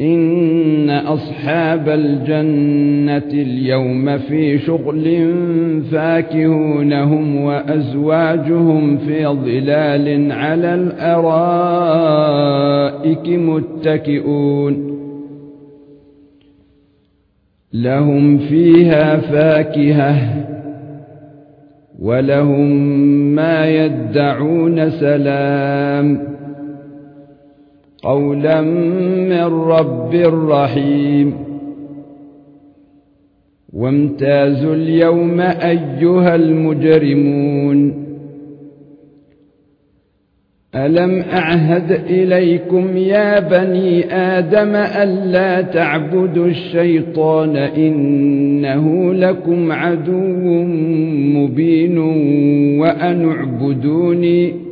إن أصحاب الجنة اليوم في شغل فاكهونهم وأزواجهم في ظلال على الأرائك متكئون لهم فيها فاكهة ولهم ما يدعون سلام قولا من رب رحيم. وامتازوا اليوم أيها المجرمون. ألم أعهد إليكم يا بني آدم الا تعبدوا الشيطان إنه لكم عدو مبين وأن اعبدوني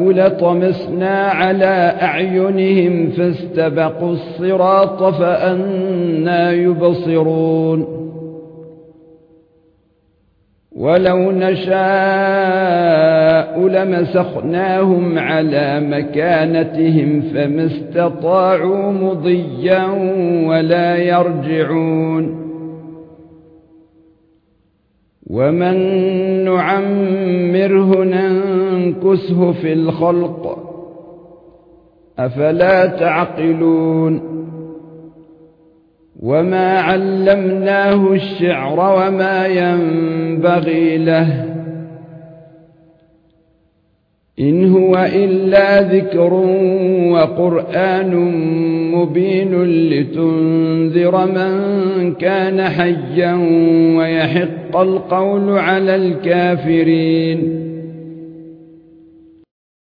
لطمسنا على أعينهم فاستبقوا الصراط فأنا يبصرون. ولو نشاء لمسخناهم على مكانتهم فما استطاعوا مضيا ولا يرجعون. ومن نعمره ننكسه في الخلق. أفلا تعقلون؟ وما علمناه الشعر وما ينبغي له. إن هو إلا ذكر وقرآن مبين لتنذر من كان حيا ويحق القول على الكافرين.